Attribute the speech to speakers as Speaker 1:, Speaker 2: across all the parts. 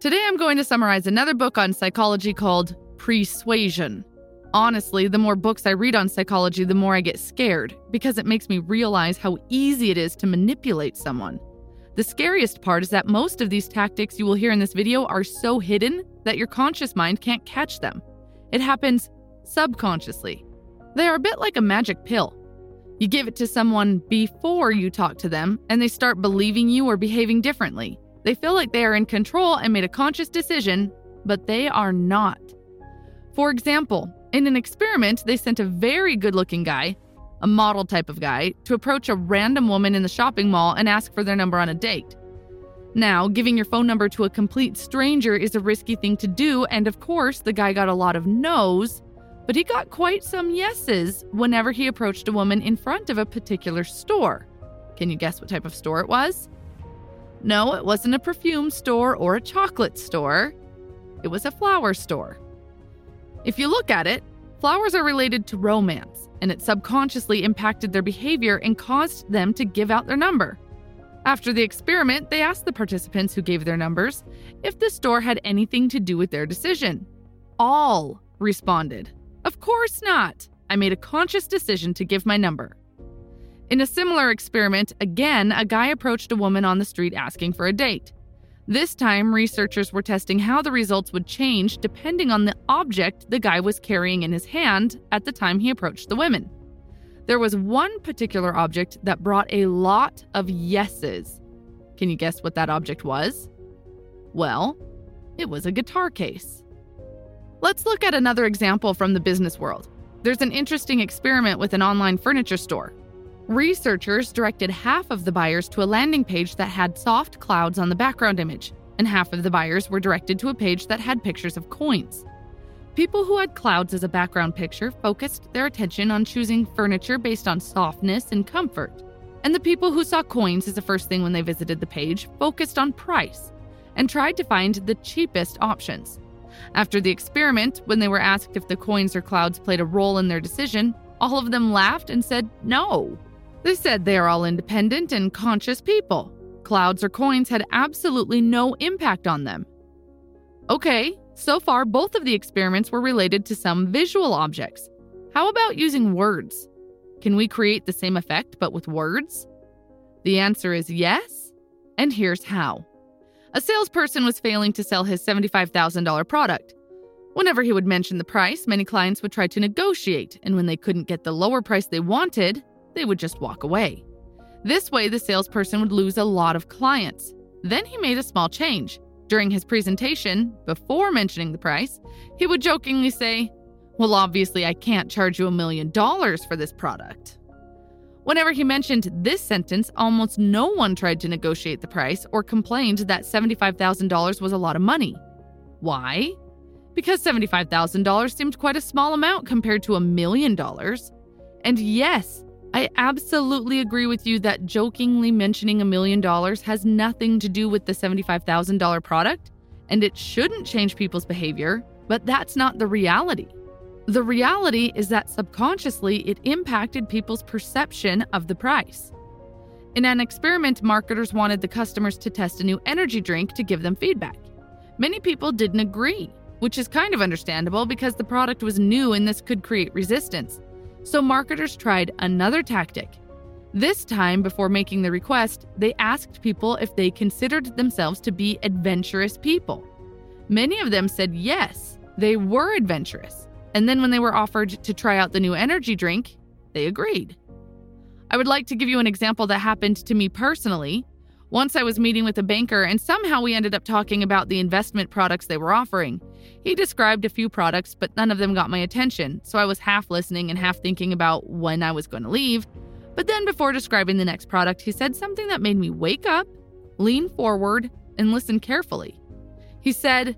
Speaker 1: Today I'm going to summarize another book on psychology called Pre-Suasion. Honestly, the more books I read on psychology, the more I get scared because it makes me realize how easy it is to manipulate someone. The scariest part is that most of these tactics you will hear in this video are so hidden that your conscious mind can't catch them. It happens subconsciously. They are a bit like a magic pill. You give it to someone before you talk to them, and they start believing you or behaving differently. They feel like they are in control and made a conscious decision, but they are not. For example, in an experiment, they sent a very good looking guy, a model type of guy, to approach a random woman in the shopping mall and ask for their number on a date. Now, giving your phone number to a complete stranger is a risky thing to do, and of course, the guy got a lot of no's, but he got quite some yeses whenever he approached a woman in front of a particular store. Can you guess what type of store it was? No, it wasn't a perfume store or a chocolate store. It was a flower store. If you look at it, flowers are related to romance, and it subconsciously impacted their behavior and caused them to give out their number. After the experiment, they asked the participants who gave their numbers if the store had anything to do with their decision. All responded. Of course not. I made a conscious decision to give my number. In a similar experiment, again, a guy approached a woman on the street asking for a date. This time, researchers were testing how the results would change depending on the object the guy was carrying in his hand at the time he approached the women. There was one particular object that brought a lot of yeses. Can you guess what that object was? Well, it was a guitar case. Let's look at another example from the business world. There's an interesting experiment with an online furniture store. Researchers directed half of the buyers to a landing page that had soft clouds on the background image, and half of the buyers were directed to a page that had pictures of coins. People who had clouds as a background picture focused their attention on choosing furniture based on softness and comfort. And the people who saw coins as the first thing when they visited the page focused on price and tried to find the cheapest options. After the experiment, when they were asked if the coins or clouds played a role in their decision, all of them laughed and said no. They said they are all independent and conscious people. Clouds or coins had absolutely no impact on them. Okay, so far both of the experiments were related to some visual objects. How about using words? Can we create the same effect but with words? The answer is yes, and here's how. A salesperson was failing to sell his $75,000 product. Whenever he would mention the price, many clients would try to negotiate, and when they couldn't get the lower price they wanted, they would just walk away. This way, the salesperson would lose a lot of clients. Then he made a small change. During his presentation, before mentioning the price, he would jokingly say, Well, obviously, I can't charge you a million dollars for this product. Whenever he mentioned this sentence, almost no one tried to negotiate the price or complained that $75,000 was a lot of money. Why? Because $75,000 seemed quite a small amount compared to a million dollars. And yes, I absolutely agree with you that jokingly mentioning a million dollars has nothing to do with the $75,000 product, and it shouldn't change people's behavior, but that's not the reality. The reality is that subconsciously it impacted people's perception of the price. In an experiment, marketers wanted the customers to test a new energy drink to give them feedback. Many people didn't agree, which is kind of understandable because the product was new and this could create resistance. So marketers tried another tactic. This time, before making the request, they asked people if they considered themselves to be adventurous people. Many of them said yes, they were adventurous. And then when they were offered to try out the new energy drink, they agreed. I would like to give you an example that happened to me personally. Once I was meeting with a banker, and somehow we ended up talking about the investment products they were offering. He described a few products, but none of them got my attention, so I was half listening and half thinking about when I was going to leave. But then, before describing the next product, he said something that made me wake up, lean forward, and listen carefully. He said,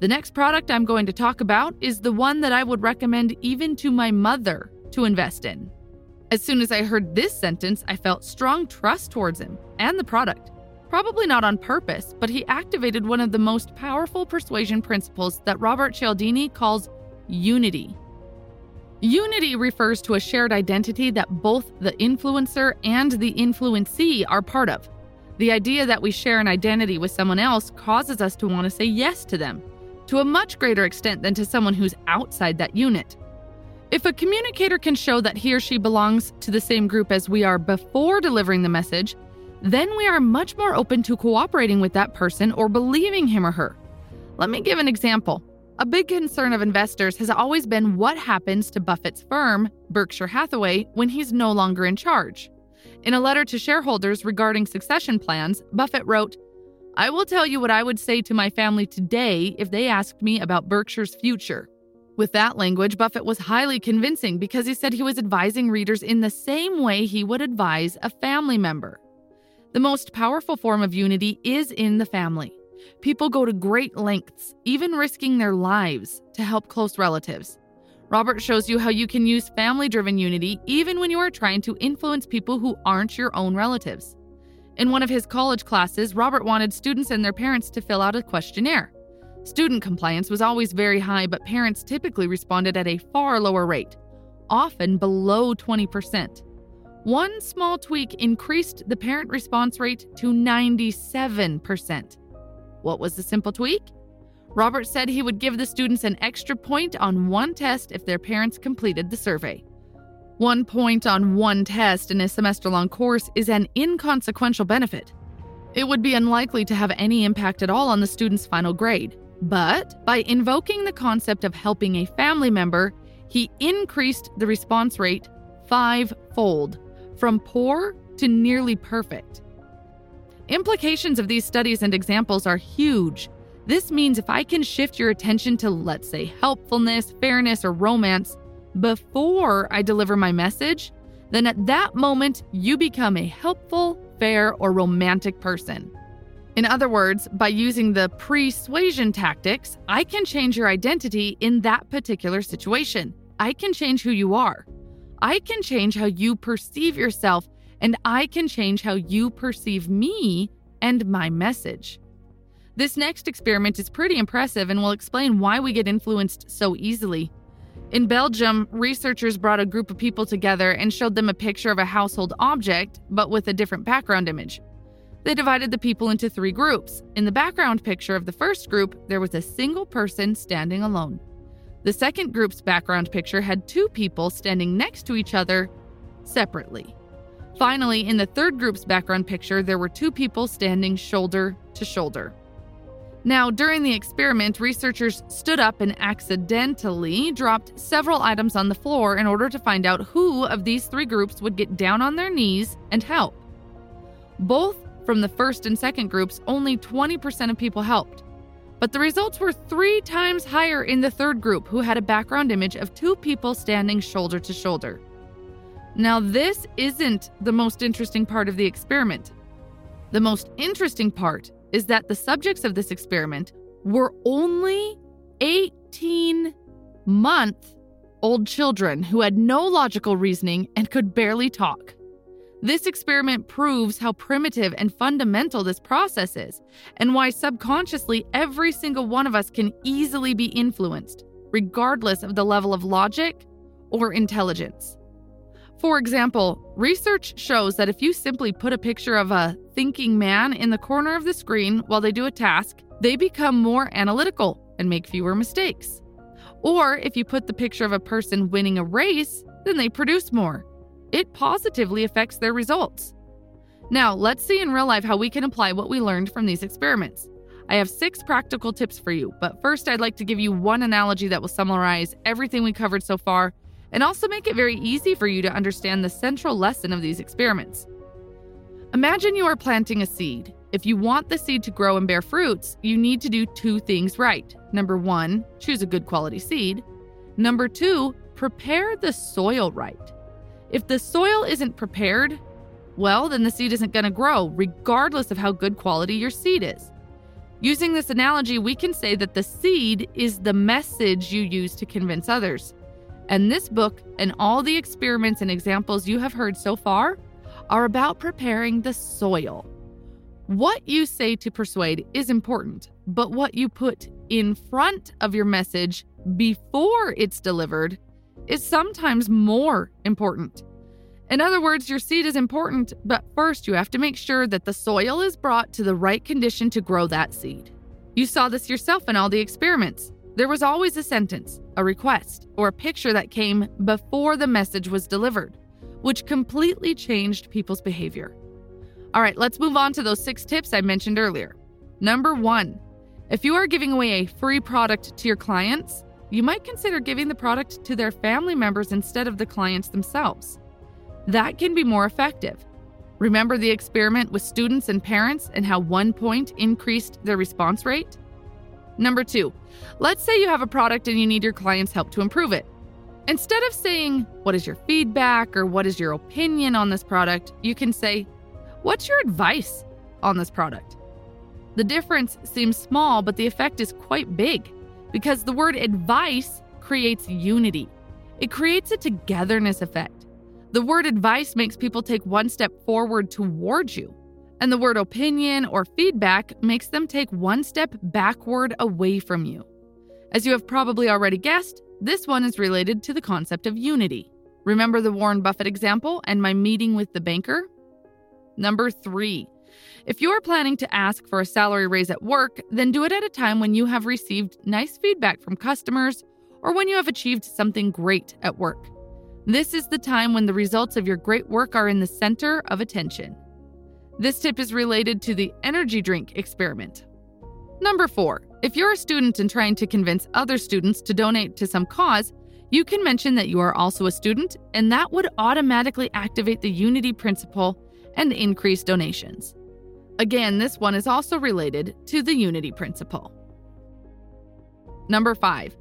Speaker 1: the next product I'm going to talk about is the one that I would recommend even to my mother to invest in. As soon as I heard this sentence, I felt strong trust towards him and the product. Probably not on purpose, but he activated one of the most powerful persuasion principles that Robert Cialdini calls unity. Unity refers to a shared identity that both the influencer and the influencee are part of. The idea that we share an identity with someone else causes us to want to say yes to them, to a much greater extent than to someone who's outside that unit. If a communicator can show that he or she belongs to the same group as we are before delivering the message, then we are much more open to cooperating with that person or believing him or her. Let me give an example. A big concern of investors has always been what happens to Buffett's firm, Berkshire Hathaway, when he's no longer in charge. In a letter to shareholders regarding succession plans, Buffett wrote, I will tell you what I would say to my family today if they asked me about Berkshire's future. With that language, Buffett was highly convincing because he said he was advising readers in the same way he would advise a family member. The most powerful form of unity is in the family. People go to great lengths, even risking their lives, to help close relatives. Robert shows you how you can use family driven unity even when you are trying to influence people who aren't your own relatives. In one of his college classes, Robert wanted students and their parents to fill out a questionnaire. Student compliance was always very high, but parents typically responded at a far lower rate, often below 20%. One small tweak increased the parent response rate to 97%. What was the simple tweak? Robert said he would give the students an extra point on one test if their parents completed the survey. One point on one test in a semester long course is an inconsequential benefit. It would be unlikely to have any impact at all on the student's final grade. But by invoking the concept of helping a family member, he increased the response rate five fold, from poor to nearly perfect. Implications of these studies and examples are huge. This means if I can shift your attention to, let's say, helpfulness, fairness, or romance before I deliver my message, then at that moment you become a helpful, fair, or romantic person. In other words, by using the persuasion tactics, I can change your identity in that particular situation. I can change who you are. I can change how you perceive yourself, and I can change how you perceive me and my message. This next experiment is pretty impressive and will explain why we get influenced so easily. In Belgium, researchers brought a group of people together and showed them a picture of a household object, but with a different background image. They divided the people into three groups. In the background picture of the first group, there was a single person standing alone. The second group's background picture had two people standing next to each other separately. Finally, in the third group's background picture, there were two people standing shoulder to shoulder. Now, during the experiment, researchers stood up and accidentally dropped several items on the floor in order to find out who of these three groups would get down on their knees and help. Both from the first and second groups, only 20% of people helped. But the results were three times higher in the third group, who had a background image of two people standing shoulder to shoulder. Now, this isn't the most interesting part of the experiment. The most interesting part is that the subjects of this experiment were only 18 month old children who had no logical reasoning and could barely talk. This experiment proves how primitive and fundamental this process is, and why subconsciously every single one of us can easily be influenced, regardless of the level of logic or intelligence. For example, research shows that if you simply put a picture of a thinking man in the corner of the screen while they do a task, they become more analytical and make fewer mistakes. Or if you put the picture of a person winning a race, then they produce more it positively affects their results. Now, let's see in real life how we can apply what we learned from these experiments. I have six practical tips for you, but first, I'd like to give you one analogy that will summarize everything we covered so far and also make it very easy for you to understand the central lesson of these experiments. Imagine you are planting a seed. If you want the seed to grow and bear fruits, you need to do two things right. Number one, choose a good quality seed. Number two, prepare the soil right. If the soil isn't prepared, well, then the seed isn't going to grow, regardless of how good quality your seed is. Using this analogy, we can say that the seed is the message you use to convince others. And this book and all the experiments and examples you have heard so far are about preparing the soil. What you say to persuade is important, but what you put in front of your message before it's delivered is sometimes more important. In other words, your seed is important, but first you have to make sure that the soil is brought to the right condition to grow that seed. You saw this yourself in all the experiments. There was always a sentence, a request, or a picture that came before the message was delivered, which completely changed people's behavior. All right, let's move on to those six tips I mentioned earlier. Number one, if you are giving away a free product to your clients, you might consider giving the product to their family members instead of the clients themselves. That can be more effective. Remember the experiment with students and parents and how one point increased their response rate? Number two, let's say you have a product and you need your client's help to improve it. Instead of saying, What is your feedback or what is your opinion on this product, you can say, What's your advice on this product? The difference seems small, but the effect is quite big because the word advice creates unity. It creates a togetherness effect. The word advice makes people take one step forward towards you, and the word opinion or feedback makes them take one step backward away from you. As you have probably already guessed, this one is related to the concept of unity. Remember the Warren Buffett example and my meeting with the banker? Number three, if you are planning to ask for a salary raise at work, then do it at a time when you have received nice feedback from customers or when you have achieved something great at work. This is the time when the results of your great work are in the center of attention. This tip is related to the energy drink experiment. Number four, if you're a student and trying to convince other students to donate to some cause, you can mention that you are also a student, and that would automatically activate the unity principle and increase donations. Again, this one is also related to the unity principle. Number five,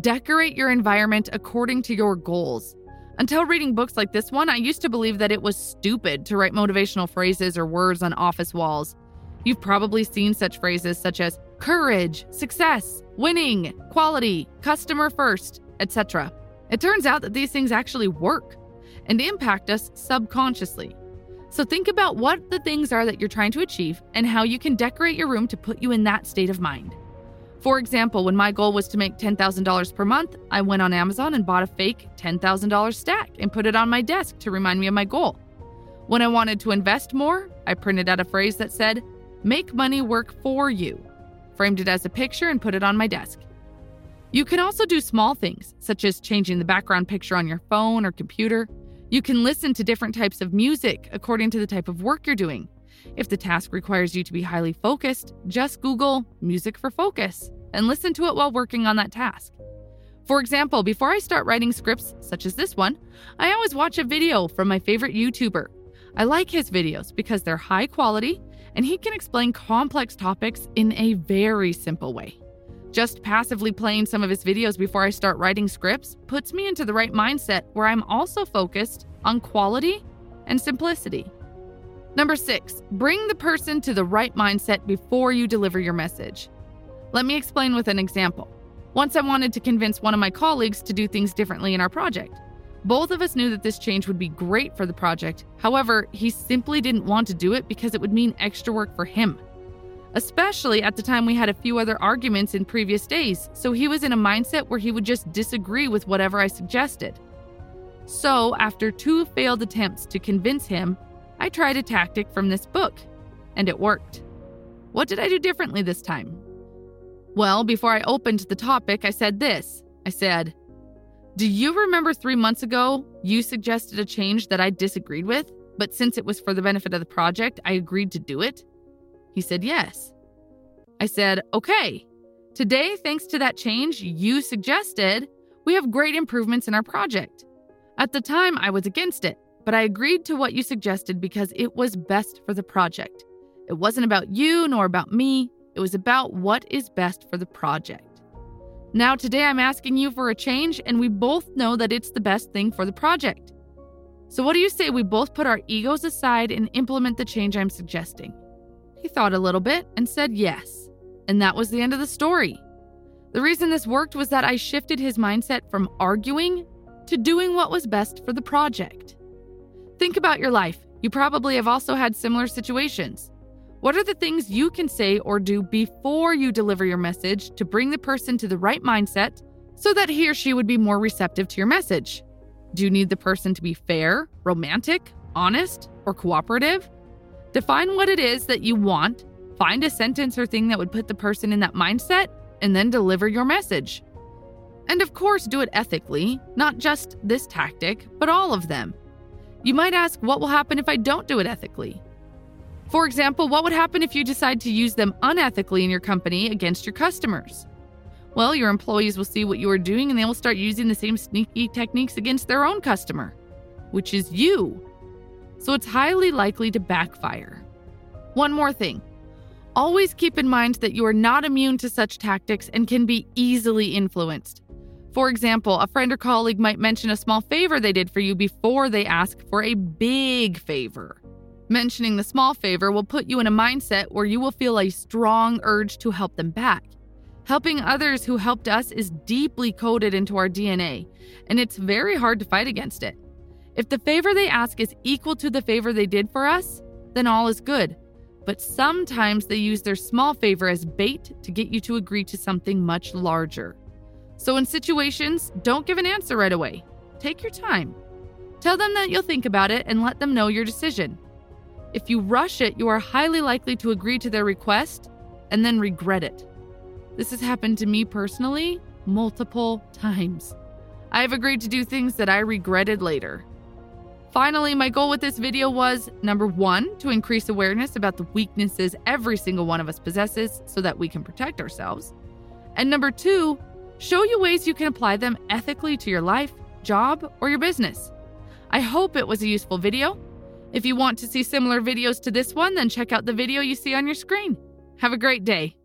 Speaker 1: decorate your environment according to your goals. Until reading books like this one, I used to believe that it was stupid to write motivational phrases or words on office walls. You've probably seen such phrases such as courage, success, winning, quality, customer first, etc. It turns out that these things actually work and impact us subconsciously. So think about what the things are that you're trying to achieve and how you can decorate your room to put you in that state of mind. For example, when my goal was to make $10,000 per month, I went on Amazon and bought a fake $10,000 stack and put it on my desk to remind me of my goal. When I wanted to invest more, I printed out a phrase that said, Make money work for you, framed it as a picture, and put it on my desk. You can also do small things, such as changing the background picture on your phone or computer, you can listen to different types of music according to the type of work you're doing. If the task requires you to be highly focused, just Google music for focus and listen to it while working on that task. For example, before I start writing scripts such as this one, I always watch a video from my favorite YouTuber. I like his videos because they're high quality and he can explain complex topics in a very simple way. Just passively playing some of his videos before I start writing scripts puts me into the right mindset where I'm also focused on quality and simplicity. Number six, bring the person to the right mindset before you deliver your message. Let me explain with an example. Once I wanted to convince one of my colleagues to do things differently in our project. Both of us knew that this change would be great for the project. However, he simply didn't want to do it because it would mean extra work for him especially at the time we had a few other arguments in previous days, so he was in a mindset where he would just disagree with whatever I suggested. So, after two failed attempts to convince him, I tried a tactic from this book, and it worked. What did I do differently this time? Well, before I opened the topic, I said this I said, Do you remember three months ago you suggested a change that I disagreed with, but since it was for the benefit of the project, I agreed to do it? He said, Yes. I said, Okay. Today, thanks to that change you suggested, we have great improvements in our project. At the time, I was against it, but I agreed to what you suggested because it was best for the project. It wasn't about you nor about me, it was about what is best for the project. Now, today, I'm asking you for a change, and we both know that it's the best thing for the project. So, what do you say we both put our egos aside and implement the change I'm suggesting? He thought a little bit and said yes. And that was the end of the story. The reason this worked was that I shifted his mindset from arguing to doing what was best for the project. Think about your life. You probably have also had similar situations. What are the things you can say or do before you deliver your message to bring the person to the right mindset so that he or she would be more receptive to your message? Do you need the person to be fair, romantic, honest, or cooperative? Define what it is that you want, find a sentence or thing that would put the person in that mindset, and then deliver your message. And of course, do it ethically, not just this tactic, but all of them. You might ask, what will happen if I don't do it ethically? For example, what would happen if you decide to use them unethically in your company against your customers? Well, your employees will see what you are doing and they will start using the same sneaky techniques against their own customer, which is you. So it's highly likely to backfire. One more thing always keep in mind that you are not immune to such tactics and can be easily influenced. For example, a friend or colleague might mention a small favor they did for you before they ask for a big favor. Mentioning the small favor will put you in a mindset where you will feel a strong urge to help them back. Helping others who helped us is deeply coded into our DNA, and it's very hard to fight against it. If the favor they ask is equal to the favor they did for us, then all is good. But sometimes they use their small favor as bait to get you to agree to something much larger. So, in situations, don't give an answer right away. Take your time. Tell them that you'll think about it and let them know your decision. If you rush it, you are highly likely to agree to their request and then regret it. This has happened to me personally multiple times. I have agreed to do things that I regretted later. Finally, my goal with this video was number one, to increase awareness about the weaknesses every single one of us possesses so that we can protect ourselves. And number two, show you ways you can apply them ethically to your life, job, or your business. I hope it was a useful video. If you want to see similar videos to this one, then check out the video you see on your screen. Have a great day.